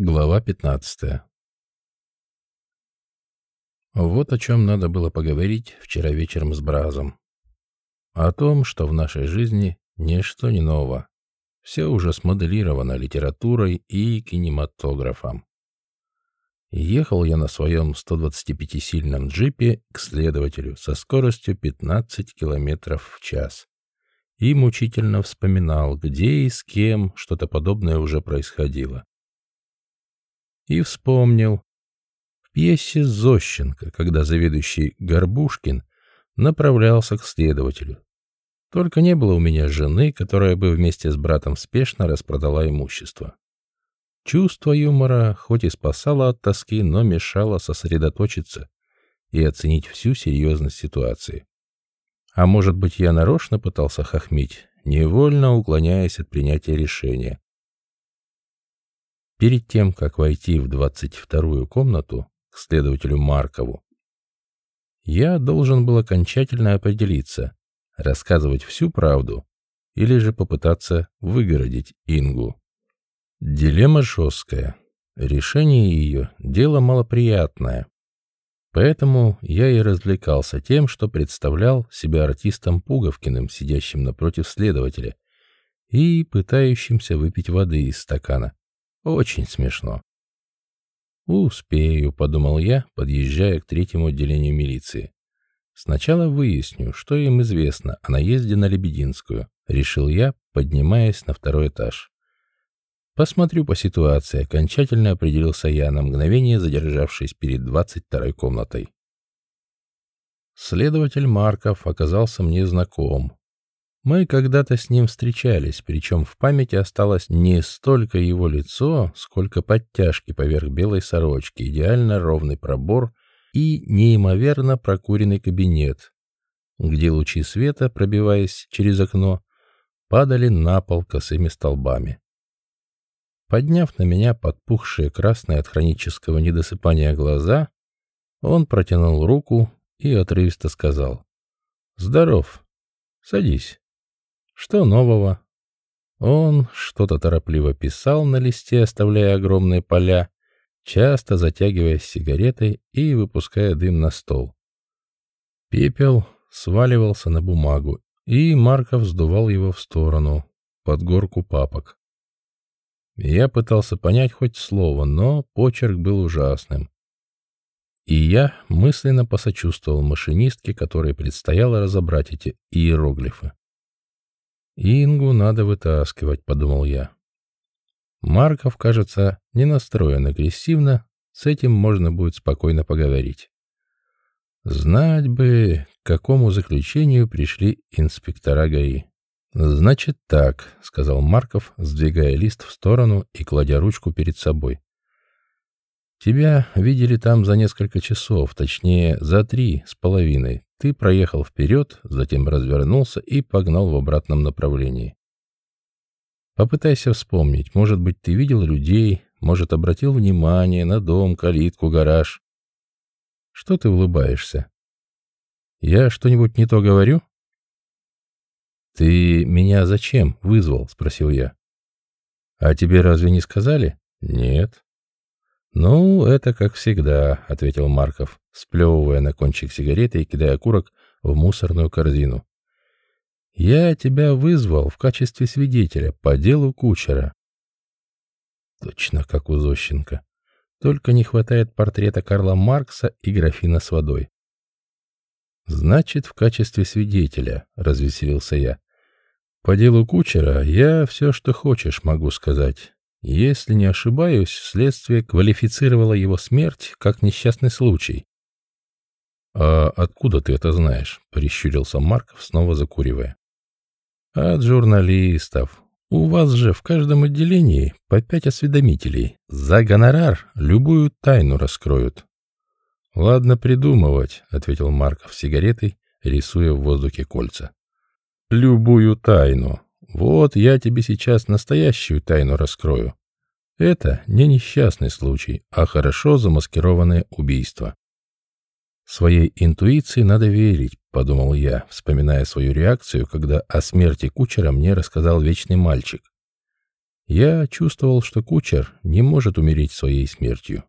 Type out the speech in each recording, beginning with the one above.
Глава 15 Вот о чем надо было поговорить вчера вечером с Бразом. О том, что в нашей жизни ничто не ново. Все уже смоделировано литературой и кинематографом. Ехал я на своем 125-сильном джипе к следователю со скоростью 15 км в час и мучительно вспоминал, где и с кем что-то подобное уже происходило и вспомнил. В пьесе Зощенко, когда заведующий Горбушкин направлялся к следователю. Только не было у меня жены, которая бы вместе с братом спешно распродала имущество. Чувство юмора хоть и спасало от тоски, но мешало сосредоточиться и оценить всю серьезность ситуации. А может быть, я нарочно пытался хохмить, невольно уклоняясь от принятия решения, Перед тем, как войти в двадцать вторую комнату к следователю Маркову, я должен был окончательно определиться, рассказывать всю правду или же попытаться выгородить Ингу. Дилемма жесткая. Решение ее – дело малоприятное. Поэтому я и развлекался тем, что представлял себя артистом Пуговкиным, сидящим напротив следователя и пытающимся выпить воды из стакана. Очень смешно. «Успею», — подумал я, подъезжая к третьему отделению милиции. «Сначала выясню, что им известно о наезде на Лебединскую», — решил я, поднимаясь на второй этаж. «Посмотрю по ситуации», — окончательно определился я на мгновение, задержавшись перед двадцать второй комнатой. Следователь Марков оказался мне знаком. Мы когда-то с ним встречались, причем в памяти осталось не столько его лицо, сколько подтяжки поверх белой сорочки, идеально ровный пробор и неимоверно прокуренный кабинет, где лучи света, пробиваясь через окно, падали на пол косыми столбами. Подняв на меня подпухшие красные от хронического недосыпания глаза, он протянул руку и отрывисто сказал «Здоров, садись». Что нового? Он что-то торопливо писал на листе, оставляя огромные поля, часто затягиваясь сигаретой и выпуская дым на стол. Пепел сваливался на бумагу, и Марков сдувал его в сторону, под горку папок. Я пытался понять хоть слово, но почерк был ужасным. И я мысленно посочувствовал машинистке, которой предстояло разобрать эти иероглифы. «Ингу надо вытаскивать», — подумал я. Марков, кажется, не настроен агрессивно, с этим можно будет спокойно поговорить. Знать бы, к какому заключению пришли инспектора ГАИ. «Значит так», — сказал Марков, сдвигая лист в сторону и кладя ручку перед собой. «Тебя видели там за несколько часов, точнее, за три с половиной. Ты проехал вперед, затем развернулся и погнал в обратном направлении. Попытайся вспомнить, может быть, ты видел людей, может, обратил внимание на дом, калитку, гараж. Что ты улыбаешься? Я что-нибудь не то говорю? Ты меня зачем вызвал? Спросил я. А тебе разве не сказали? Нет. «Ну, это как всегда», — ответил Марков, сплевывая на кончик сигареты и кидая окурок в мусорную корзину. «Я тебя вызвал в качестве свидетеля по делу кучера». Точно как у Зощенко. Только не хватает портрета Карла Маркса и графина с водой. «Значит, в качестве свидетеля», — развеселился я. «По делу кучера я все, что хочешь, могу сказать. Если не ошибаюсь, следствие квалифицировало его смерть как несчастный случай. «А откуда ты это знаешь?» — прищурился Марков, снова закуривая. «От журналистов. У вас же в каждом отделении по пять осведомителей. За гонорар любую тайну раскроют». «Ладно придумывать», — ответил Марков сигаретой, рисуя в воздухе кольца. «Любую тайну. Вот я тебе сейчас настоящую тайну раскрою. Это не несчастный случай, а хорошо замаскированное убийство. Своей интуиции надо верить, подумал я, вспоминая свою реакцию, когда о смерти кучера мне рассказал вечный мальчик. Я чувствовал, что кучер не может умереть своей смертью.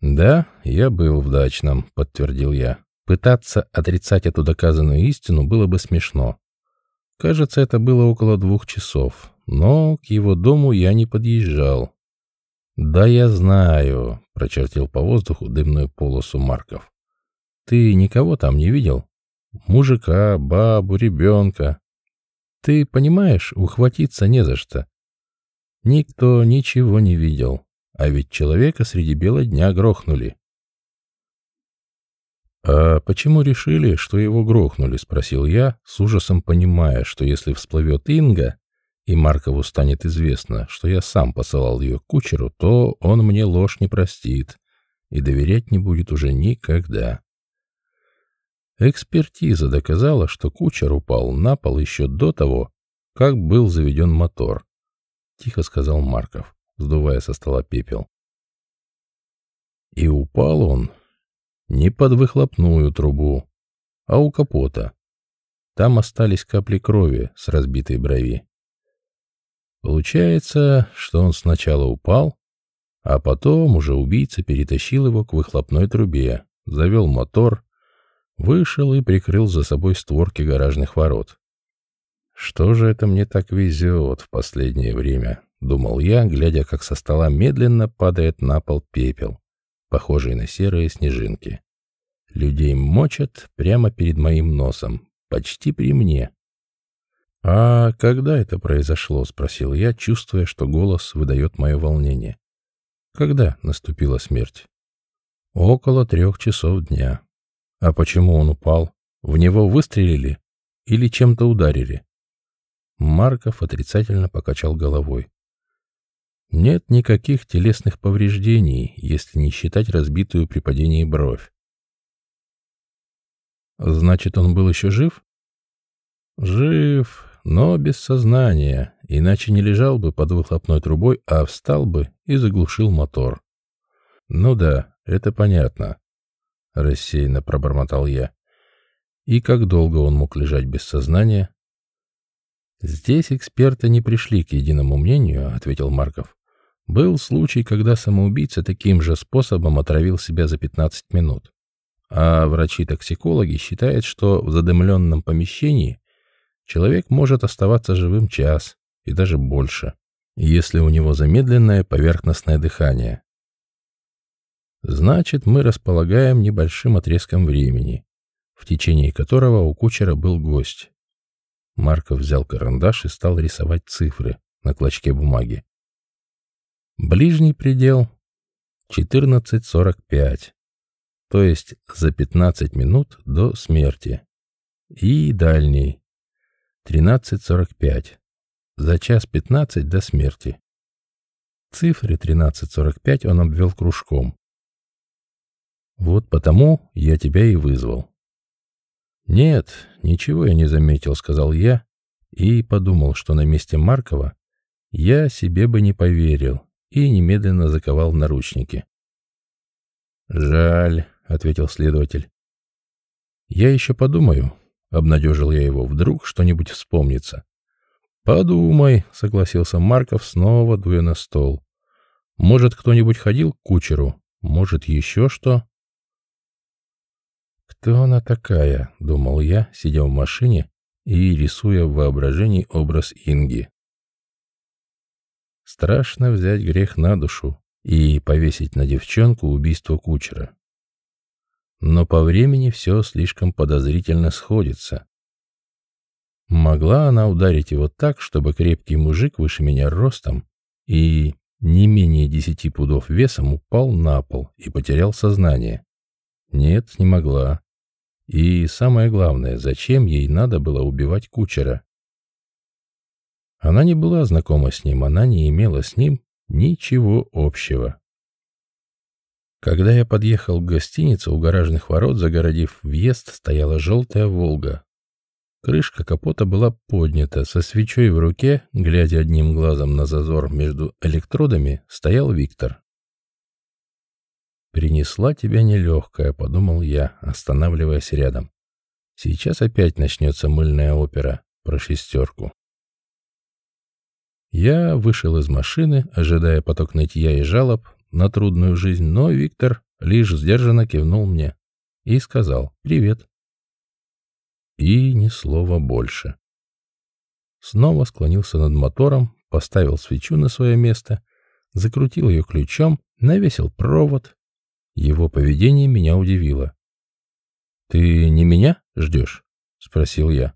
«Да, я был в дачном», — подтвердил я. Пытаться отрицать эту доказанную истину было бы смешно. Кажется, это было около двух часов, но к его дому я не подъезжал. «Да я знаю», — прочертил по воздуху дымную полосу Марков. «Ты никого там не видел? Мужика, бабу, ребенка. Ты понимаешь, ухватиться не за что. Никто ничего не видел, а ведь человека среди бела дня грохнули». «А почему решили, что его грохнули?» — спросил я, с ужасом понимая, что если всплывет Инга, и Маркову станет известно, что я сам посылал ее к кучеру, то он мне ложь не простит и доверять не будет уже никогда. Экспертиза доказала, что кучер упал на пол еще до того, как был заведен мотор, — тихо сказал Марков, сдувая со стола пепел. И упал он не под выхлопную трубу, а у капота. Там остались капли крови с разбитой брови. Получается, что он сначала упал, а потом уже убийца перетащил его к выхлопной трубе, завел мотор, вышел и прикрыл за собой створки гаражных ворот. «Что же это мне так везет в последнее время?» — думал я, глядя, как со стола медленно падает на пол пепел, похожий на серые снежинки. Людей мочат прямо перед моим носом, почти при мне. «А когда это произошло?» — спросил я, чувствуя, что голос выдает мое волнение. «Когда наступила смерть?» «Около трех часов дня». «А почему он упал? В него выстрелили или чем-то ударили?» Марков отрицательно покачал головой. «Нет никаких телесных повреждений, если не считать разбитую при падении бровь». «Значит, он был еще жив?» «Жив, но без сознания, иначе не лежал бы под выхлопной трубой, а встал бы и заглушил мотор. «Ну да, это понятно», — рассеянно пробормотал я. «И как долго он мог лежать без сознания?» «Здесь эксперты не пришли к единому мнению», — ответил Марков. «Был случай, когда самоубийца таким же способом отравил себя за 15 минут. А врачи-токсикологи считают, что в задымленном помещении человек может оставаться живым час и даже больше, если у него замедленное поверхностное дыхание. Значит, мы располагаем небольшим отрезком времени, в течение которого у кучера был гость. Марков взял карандаш и стал рисовать цифры на клочке бумаги. Ближний предел 14.45, то есть за 15 минут до смерти. И дальний 13.45. За час 15 до смерти. Цифры 13.45 он обвел кружком. Вот потому я тебя и вызвал. Нет, ничего я не заметил, сказал я и подумал, что на месте Маркова я себе бы не поверил и немедленно заковал в наручники. «Жаль», — ответил следователь. «Я еще подумаю, Обнадежил я его. Вдруг что-нибудь вспомнится. «Подумай», — согласился Марков, снова дуя на стол. «Может, кто-нибудь ходил к кучеру? Может, еще что?» «Кто она такая?» — думал я, сидя в машине и рисуя в воображении образ Инги. Страшно взять грех на душу и повесить на девчонку убийство кучера но по времени все слишком подозрительно сходится. Могла она ударить его так, чтобы крепкий мужик выше меня ростом и не менее десяти пудов весом упал на пол и потерял сознание? Нет, не могла. И самое главное, зачем ей надо было убивать кучера? Она не была знакома с ним, она не имела с ним ничего общего. Когда я подъехал к гостинице, у гаражных ворот, загородив въезд, стояла желтая «Волга». Крышка капота была поднята, со свечой в руке, глядя одним глазом на зазор между электродами, стоял Виктор. «Принесла тебя нелегкая», — подумал я, останавливаясь рядом. «Сейчас опять начнется мыльная опера про шестерку». Я вышел из машины, ожидая поток нытья и жалоб на трудную жизнь, но Виктор лишь сдержанно кивнул мне и сказал «Привет». И ни слова больше. Снова склонился над мотором, поставил свечу на свое место, закрутил ее ключом, навесил провод. Его поведение меня удивило. «Ты не меня ждешь?» — спросил я.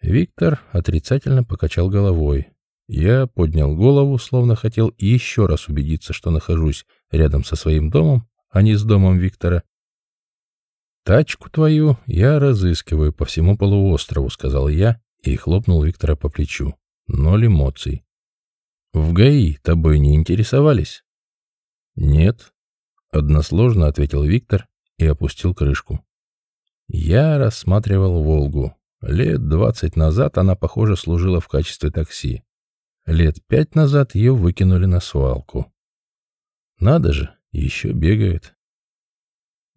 Виктор отрицательно покачал головой. Я поднял голову, словно хотел еще раз убедиться, что нахожусь рядом со своим домом, а не с домом Виктора. «Тачку твою я разыскиваю по всему полуострову», — сказал я и хлопнул Виктора по плечу. Ноль эмоций. «В ГАИ тобой не интересовались?» «Нет», — односложно ответил Виктор и опустил крышку. Я рассматривал «Волгу». Лет двадцать назад она, похоже, служила в качестве такси. Лет пять назад ее выкинули на свалку. Надо же, еще бегает.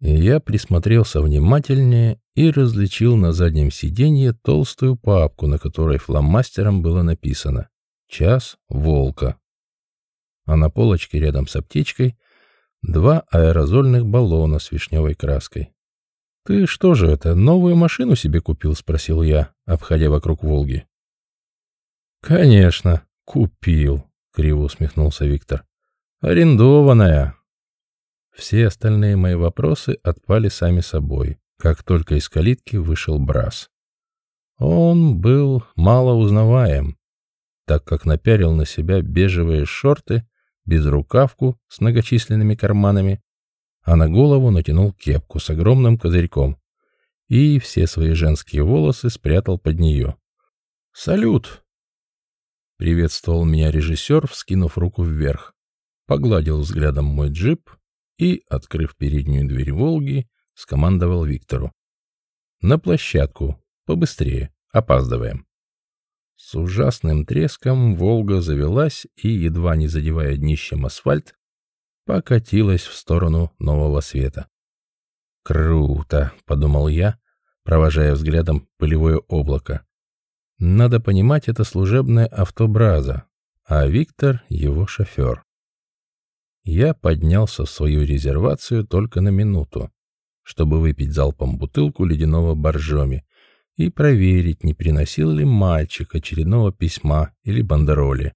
И я присмотрелся внимательнее и различил на заднем сиденье толстую папку, на которой фломастером было написано «Час волка». А на полочке рядом с аптечкой два аэрозольных баллона с вишневой краской. «Ты что же это, новую машину себе купил?» — спросил я, обходя вокруг «Волги». «Конечно, купил», — криво усмехнулся Виктор. «Арендованная». Все остальные мои вопросы отпали сами собой, как только из калитки вышел Брас. Он был мало узнаваем, так как напялил на себя бежевые шорты, безрукавку с многочисленными карманами, а на голову натянул кепку с огромным козырьком и все свои женские волосы спрятал под нее. «Салют!» — приветствовал меня режиссер, вскинув руку вверх, погладил взглядом мой джип и, открыв переднюю дверь «Волги», скомандовал Виктору. «На площадку, побыстрее, опаздываем». С ужасным треском «Волга» завелась и, едва не задевая днищем асфальт, покатилась в сторону нового света. «Круто!» — подумал я, провожая взглядом пылевое облако. «Надо понимать, это служебное авто Браза, а Виктор — его шофер». Я поднялся в свою резервацию только на минуту, чтобы выпить залпом бутылку ледяного боржоми и проверить, не приносил ли мальчик очередного письма или бандероли.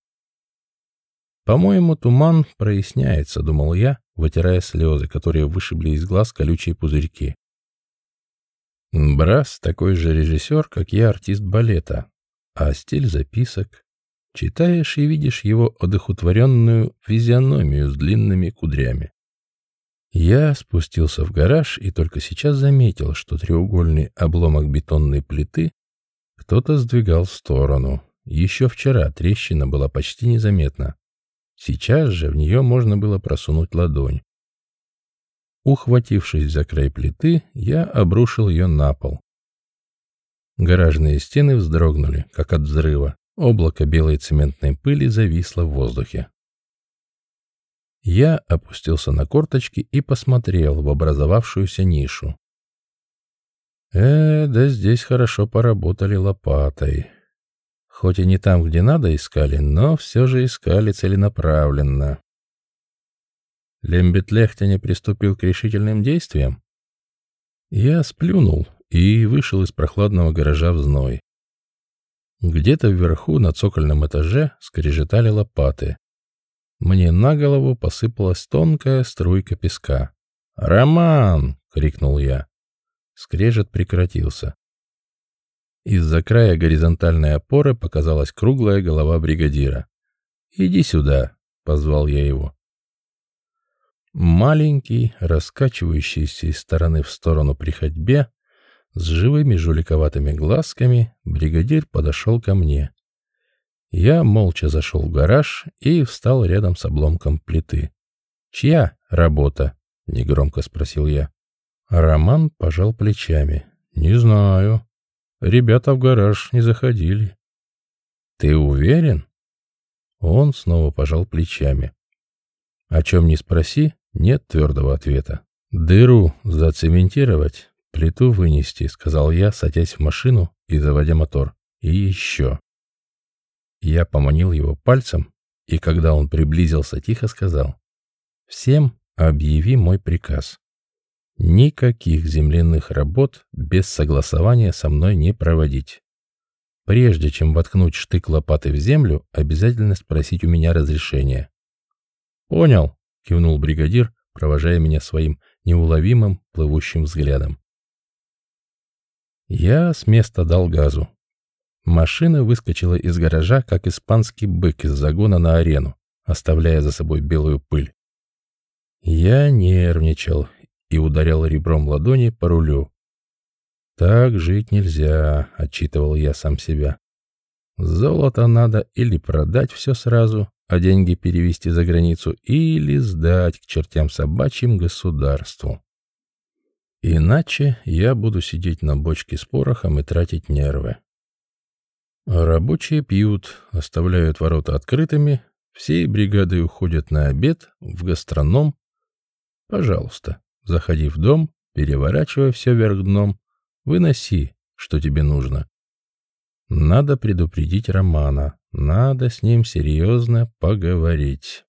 «По-моему, туман проясняется», — думал я, вытирая слезы, которые вышибли из глаз колючие пузырьки. Брас такой же режиссер, как я, артист балета, а стиль записок. Читаешь и видишь его одухотворенную физиономию с длинными кудрями. Я спустился в гараж и только сейчас заметил, что треугольный обломок бетонной плиты кто-то сдвигал в сторону. Еще вчера трещина была почти незаметна. Сейчас же в нее можно было просунуть ладонь. Ухватившись за край плиты, я обрушил ее на пол. Гаражные стены вздрогнули, как от взрыва. Облако белой цементной пыли зависло в воздухе. Я опустился на корточки и посмотрел в образовавшуюся нишу. Э, да здесь хорошо поработали лопатой. Хоть и не там, где надо искали, но все же искали целенаправленно. Лембетлехтене приступил к решительным действиям. Я сплюнул и вышел из прохладного гаража в зной. Где-то вверху, на цокольном этаже, скрежетали лопаты. Мне на голову посыпалась тонкая струйка песка. «Роман!» — крикнул я. Скрежет прекратился. Из-за края горизонтальной опоры показалась круглая голова бригадира. «Иди сюда», — позвал я его. Маленький, раскачивающийся из стороны в сторону при ходьбе, с живыми жуликоватыми глазками, бригадир подошел ко мне. Я молча зашел в гараж и встал рядом с обломком плиты. «Чья работа?» — негромко спросил я. Роман пожал плечами. «Не знаю. Ребята в гараж не заходили. Ты уверен? Он снова пожал плечами. О чем не спроси, нет твердого ответа. Дыру зацементировать, плиту вынести, сказал я, садясь в машину и заводя мотор. И еще. Я поманил его пальцем, и когда он приблизился, тихо сказал, «Всем объяви мой приказ. Никаких земляных работ без согласования со мной не проводить. Прежде чем воткнуть штык лопаты в землю, обязательно спросить у меня разрешения. «Понял», — кивнул бригадир, провожая меня своим неуловимым плывущим взглядом. Я с места дал газу. Машина выскочила из гаража, как испанский бык из загона на арену, оставляя за собой белую пыль. Я нервничал и ударял ребром ладони по рулю. «Так жить нельзя», — отчитывал я сам себя. «Золото надо или продать все сразу, а деньги перевести за границу, или сдать к чертям собачьим государству. Иначе я буду сидеть на бочке с порохом и тратить нервы. Рабочие пьют, оставляют ворота открытыми, всей бригадой уходят на обед, в гастроном. Пожалуйста, заходи в дом, переворачивай все вверх дном, выноси, что тебе нужно. Надо предупредить Романа, надо с ним серьезно поговорить.